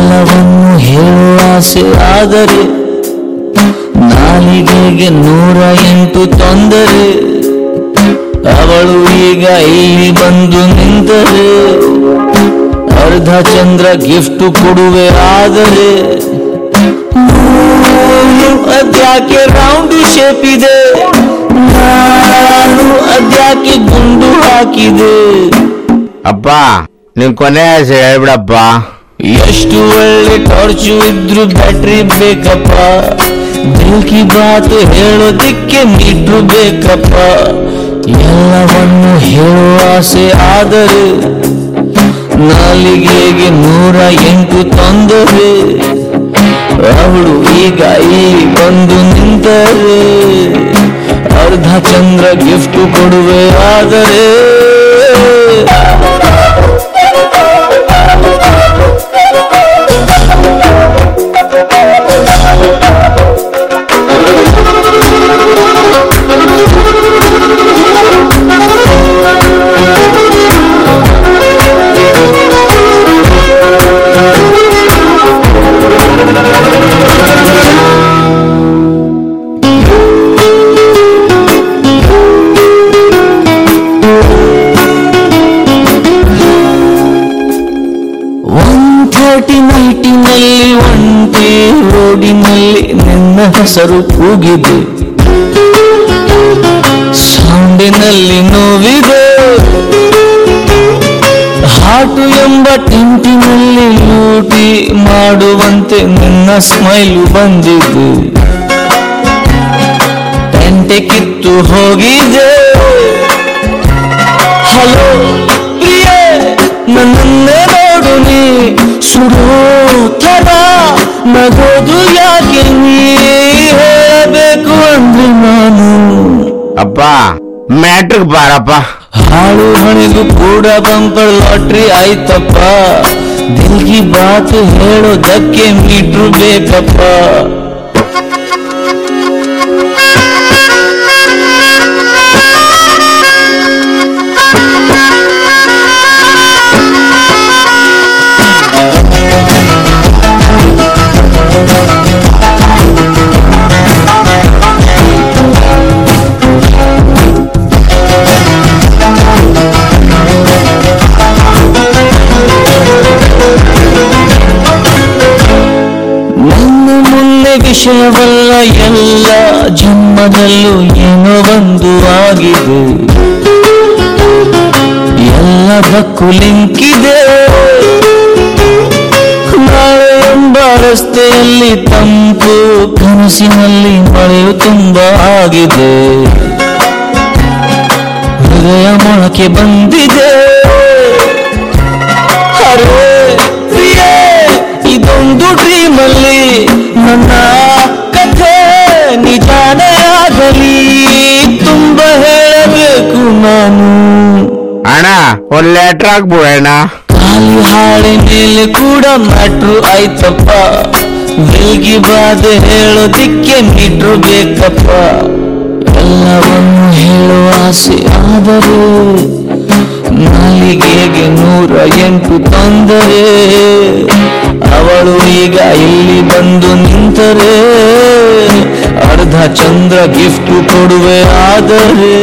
ಎಲ್ಲವನ್ನು ಹೇಳುವ ಆದರೆ ನಾಲಿಗೆಗೆ ನೂರ ಎಂಟು ತೊಂದರೆ. ಅವಳು ಈಗ ಇಲ್ಲಿ ಬಂದು ನಿಂತರೆ. ಅರ್ಧ ಚಂದ್ರ ಗಿಫ್ಟ್ ಕೊಡುವೆ ಆದರೆ ಅದ್ಯಾಕೆ ರೌಂಡ್ ಶೇಪ್ ಇದೆ? ನಾನು ಅದ್ಯಾಕೆ ಗುಂಡು ಹಾಕಿದೆ? ಅಪ್ಪ ನಿನ್ ಕೊನೆ ಹೇಳ್ಬಿಡಪ್ಪ. ಎಷ್ಟು ಒಳ್ಳೆ ಟಾರ್ಚು ಇದ್ರು ಬ್ಯಾಟ್ರಿ ಬೇಕಪ್ಪ? ಬೆಂಕಿ ಬಾತು ಹೇಳೋದಿಕ್ಕೆ ಮೀಟ್ರು ಬೇಕಪ್ಪ? ಎಲ್ಲವನ್ನು ಹೇಳುವ ಆಸೆ ಆದರೆ ನಾಲಿಗೆಗೆ ನೂರ ಎಂಟು ತೊಂದರೆ ಅವಳು ಈಗ ಈ ಬಂದು ನಿಂತರೆ. ಅರ್ಧ ಚಂದ್ರ ಗಿಫ್ಟ್ ಕೊಡುವೆ ಆದರೆ ಒನ್ ಥರ್ಟಿ ನೈಟಿನಲ್ಲಿ ಒಂಟಿ ರೋಡಿನಲ್ಲಿ ನನ್ನ ಹೆಸರು ಕೂಗಿದೆ. ಸೌಂಡಿನಲ್ಲಿ ನೋವಿದೆ. ಹಾಟು ಎಂಬ ಟಿಂಟಿನಲ್ಲಿ ಲೂಟಿ ಮಾಡುವಂತೆ ನಿನ್ನ ಸ್ಮೈಲು ಬಂದಿದೆ. ಟೆಂಟೆ ಕಿತ್ತು ಹೋಗಿದೆ. ಹಲೋ ಪ್ರಿಯ, ನನ್ನನ್ನೇ ನೋಡು ನೀ. ಸುಡೋ ಥರ ನಗೋದು ಯಾಕೆ ನೀ ಹೇಳಬೇಕು ಅಂದ್ರೆ ನಾನು ಅಪ್ಪ ಮ್ಯಾಟ್ರಿಕ್ ಬಾರಪ್ಪ ಹಾಳು ಹಣಿಗೂ ಕೂಡ ಬಂಪರ್ ಲಾಟ್ರಿ ಆಯ್ತಪ್ಪ ದಿಲ್ಗಿ ಬಾತು ಹೇಳೋದಕ್ಕೆ ಮೀಟ್ರು ಬೇಕಪ್ಪ ವಿಷಯವಲ್ಲ ಎಲ್ಲ ಜನ್ಮದಲ್ಲೂ ಏನೋ ಒಂದು ಆಗಿದೆ. ಎಲ್ಲದಕ್ಕೂ ಲಿಂಕಿದೆ ನಾಳೆ ಎಂಬ ರಸ್ತೆಯಲ್ಲಿ ತಂಪು ಕನಸಿನಲ್ಲಿ ಮಳೆಯು ತುಂಬ ಆಗಿದೆ. ಹೃದಯ ಮೊಳಕೆ ಬಂದಿದೆ. ಅರೆ ಪ್ರಿಯೇ, ಇದೊಂದು ಡ್ರೀಮ್ ಅಣ್ಣ. ಟ್ರಾಕ್ ಹಾಕ್ಬಿಡಣ್ಣ ಖಾಲಿ ಮೇಲೆ ಕೂಡ ಮ್ಯಾಟ್ರು ಆಯ್ತಪ್ಪ. ಬೆಲ್ಗಿ ಬಾದೆ ಹೇಳೋದಿಕ್ಕೆ ಮೀಟ್ರು ಬೇಕಪ್ಪ. ಎಲ್ಲವನ್ನು ಹೇಳುವ ಆಸೆ ಆದರೂ ನಾಲಿಗೆಗೆ ನೂರ ಎಂಟು ತೊಂದರೆ. ಅವಳು ಈಗ ಇಲ್ಲಿ ಬಂದು ನಿಂತರೆ, ಅರ್ಧ ಚಂದ್ರ ಗಿಫ್ಟ್ ಕೊಡುವೆ ಆದರೆ